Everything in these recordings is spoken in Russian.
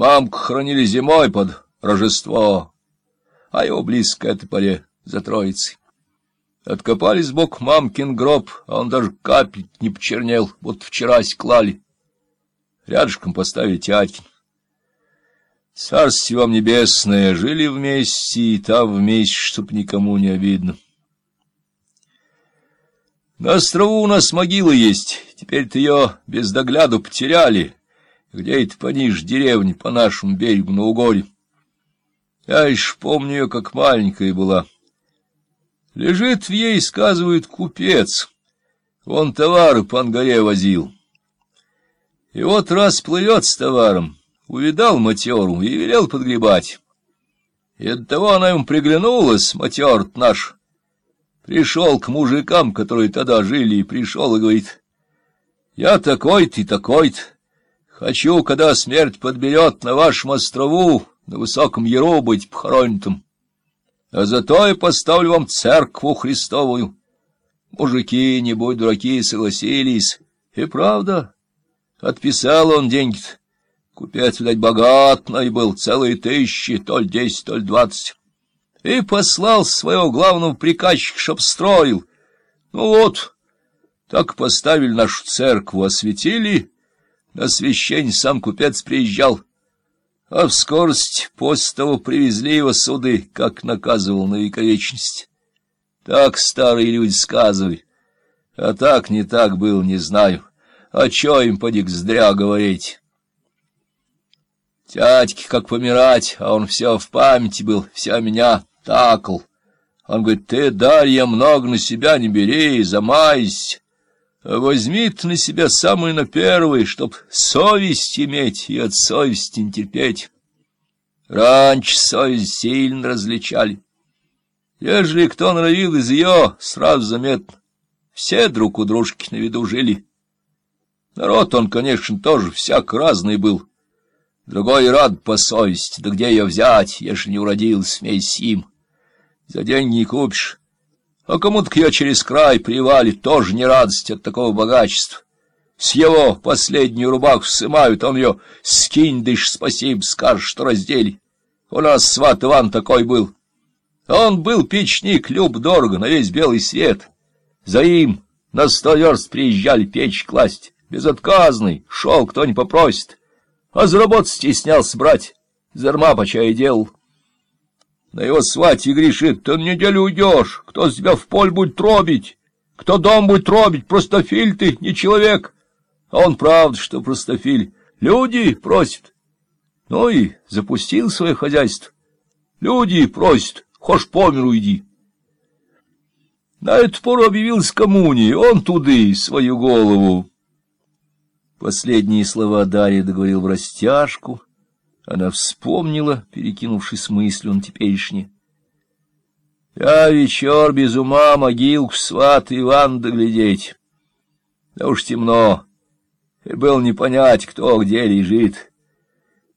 Мамку хранили зимой под Рождество, а его близко к этой поре за Троицей. Откопали сбоку мамкин гроб, а он даже капель не почернел, вот вчера клали. Рядышком поставили тятькин. Царствие вам небесное, жили вместе и там вместе, чтоб никому не обидно. На острову у нас могила есть, теперь-то ее без догляду потеряли. Где это пониже деревни по нашему берегу на Угоре. Я еще помню ее, как маленькая была. Лежит в ей, сказывает, купец. Он товары по Ангаре возил. И вот раз плывет с товаром, увидал матеру и велел подгребать. И оттого она ему приглянулась, матер наш. Пришел к мужикам, которые тогда жили, и пришел и говорит, «Я такой-то и такой-то, хочу, когда смерть подберет на вашем острову, на высоком яру быть похороненным, а зато я поставлю вам церкву Христовую». Мужики, не будь дураки, согласились, и правда... Отписал он деньги-то. Купец, видать, богатный был, целые тысячи, то ли десять, то ли двадцать. И послал своего главного приказчика, чтоб строил. Ну вот, так поставили нашу церкву, осветили. На священь сам купец приезжал. А в скорость после того привезли его суды, как наказывал на вековечность. Так старые люди сказывали. А так не так был, не знаю. А чё им, подик, зря говорить? Тятьки как помирать, а он все в памяти был, вся меня такал. Он говорит, ты, Дарья, много на себя не бери, замайся. Возьми ты на себя самый на первый, чтоб совесть иметь и от совести не терпеть. Раньше совесть сильно различали. Ежели кто норовил из ее, сразу заметно. Все друг у дружки на виду жили. Народ он, конечно, тоже всяк разный был. Другой рад по совести, да где ее взять, если не уродился вместе им? За деньги не купишь. А кому-то ее через край привалит, тоже не радость от такого богачества. С его последнюю рубаху сымают, он ее скинь, дышь, спасибо, скажешь, что раздели. У нас сват Иван такой был. Он был печник, люб дорого, на весь белый свет. За им на сто верст приезжали печь класть безотказный, шел, кто не попросит. А заработать стеснялся брать, зарма по чай делал. На его свате грешит, ты неделю уйдешь, кто тебя в поль будет тробить, кто дом будет тробить, простофиль ты, не человек. А он правда, что простофиль, люди просят. Ну и запустил свое хозяйство. Люди просят, хошь по миру иди. На эту пору объявился коммуни, он туды свою голову Последние слова Дарья договорил в растяжку. Она вспомнила, перекинувшись мыслью на теперешнее. Я вечер без ума могилку сват Иван доглядеть. Да уж темно, и было не понять, кто где лежит.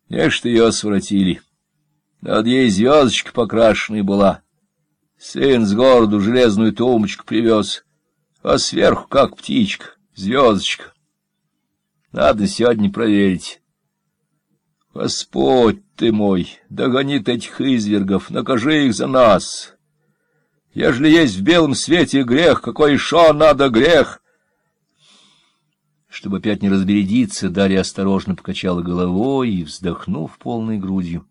Нечто ее своротили. Над ей звездочка покрашенная была. Сын с городу железную тумочку привез, а сверху, как птичка, звездочка. Надо сегодня проверить. Господь ты мой, догони этих извергов, накажи их за нас. Ежели есть в белом свете грех, какой еще надо грех? Чтобы опять не разбередиться, Дарья осторожно покачала головой и, вздохнув полной грудью,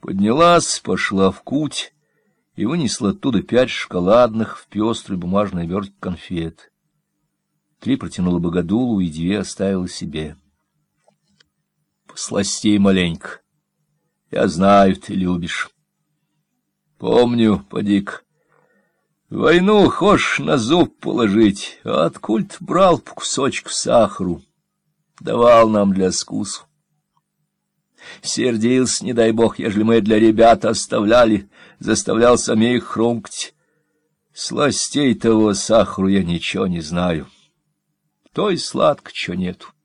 поднялась, пошла в куть и вынесла оттуда пять шоколадных в пестрой бумажной обертке конфет. Три протянула богодулу и две оставила себе. Посластей маленько. Я знаю, ты любишь. Помню, подик. Войну хошь на зуб положить, а откуль брал по кусочку сахару, давал нам для скусу. Сердился, не дай бог, ежели мы для ребят оставляли, заставлял самих хрумкать. Сластей того сахару я ничего не знаю то и сладко, чего нету. —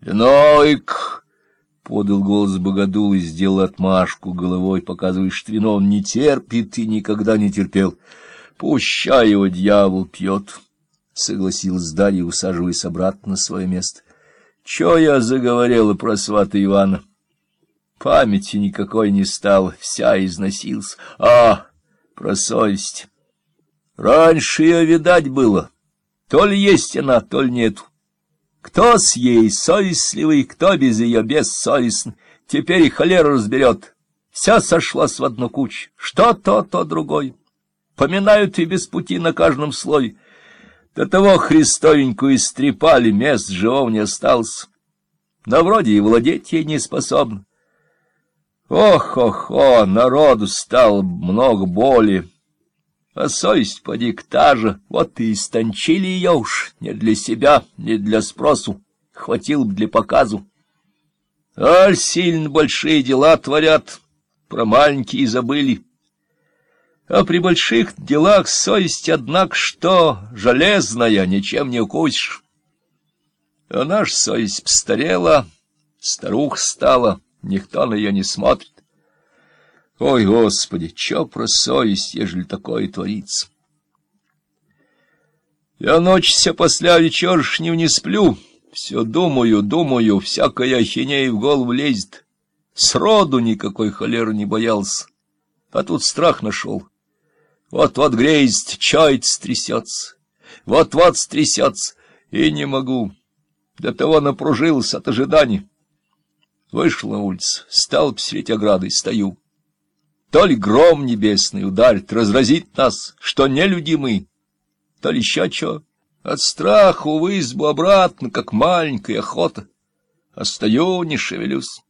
Винойк! — подал голос Богодул и сделал отмашку головой, показывая, что вино он не терпит и никогда не терпел. — Пущай его дьявол пьет, — согласилась Дарья, усаживаясь обратно на свое место. — Чё я заговорила про свата Ивана? — Памяти никакой не стал, вся износился. А, про совесть. Раньше ее видать было. То ли есть она, то ли нету. Кто с ей совестливый, кто без ее бессовестный, теперь и холеру разберет. Вся сошлась в одну кучу, что то, то другой. Поминают и без пути на каждом слое. До того Христовенькую истрепали, мест живого не осталось. Но вроде и владеть ей не способны. Ох-ох-ох, народу стало много боли. А совесть поди к же, вот и истончили ее уж, не для себя, не для спросу, хватило бы для показу. Аль сильно большие дела творят, про маленькие забыли. А при больших делах совесть, однако, что железная, ничем не укусишь. А наша совесть постарела, старух стала, никто на ее не смотрит. Ой, Господи, чё про совесть, ежели такое творится? Я ночь вся после вечершнего не сплю, все думаю, думаю, всякая ахинея в голову лезет. Сроду никакой холеры не боялся, а тут страх нашел. Вот-вот греет, чает стрясется, вот-вот стрясется, и не могу. До того напружился от ожиданий. Вышел на улицу, стал посреди ограды, стою. То ли гром небесный ударит, разразит нас, что не люди мы, то ли еще что. От страху в избу обратно, как маленькая охота. Стою, не шевелюсь.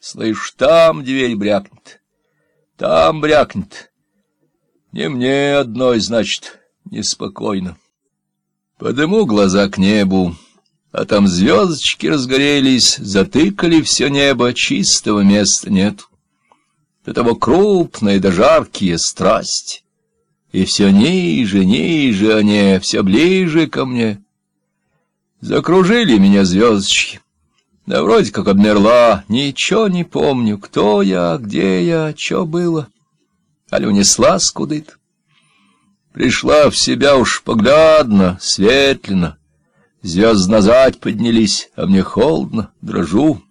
Слышь, там дверь брякнет, там брякнет. Не мне одной, значит, неспокойно. Подыму глаза к небу, а там звездочки разгорелись, затыкали все небо, чистого места нет до того крупные да жаркие страсти. И все ниже, ниже они, все ближе ко мне. Закружили меня звездочки. Да вроде как обмерла, ничего не помню, кто я, где я, что было. Али унеслась куда-то. Пришла в себя уж поглядно, светленно. Звезды назад поднялись, а мне холодно, дрожу.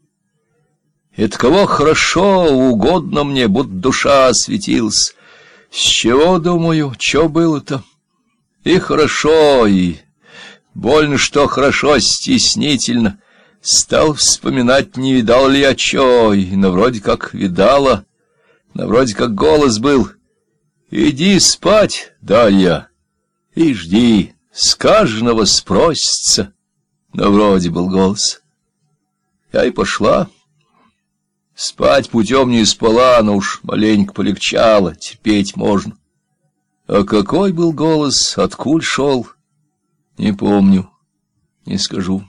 И кого хорошо, угодно мне, будто душа осветилась. С чего, думаю, что было-то? И хорошо, и больно, что хорошо, стеснительно. Стал вспоминать, не видал ли я чё, и, но вроде как видала, но вроде как голос был. Иди спать, Дарья, и жди, скаженного спросится, но вроде был голос. Я и пошла. Спать путем не спала, но уж маленько полегчало, терпеть можно. А какой был голос, откуль шел, не помню, не скажу.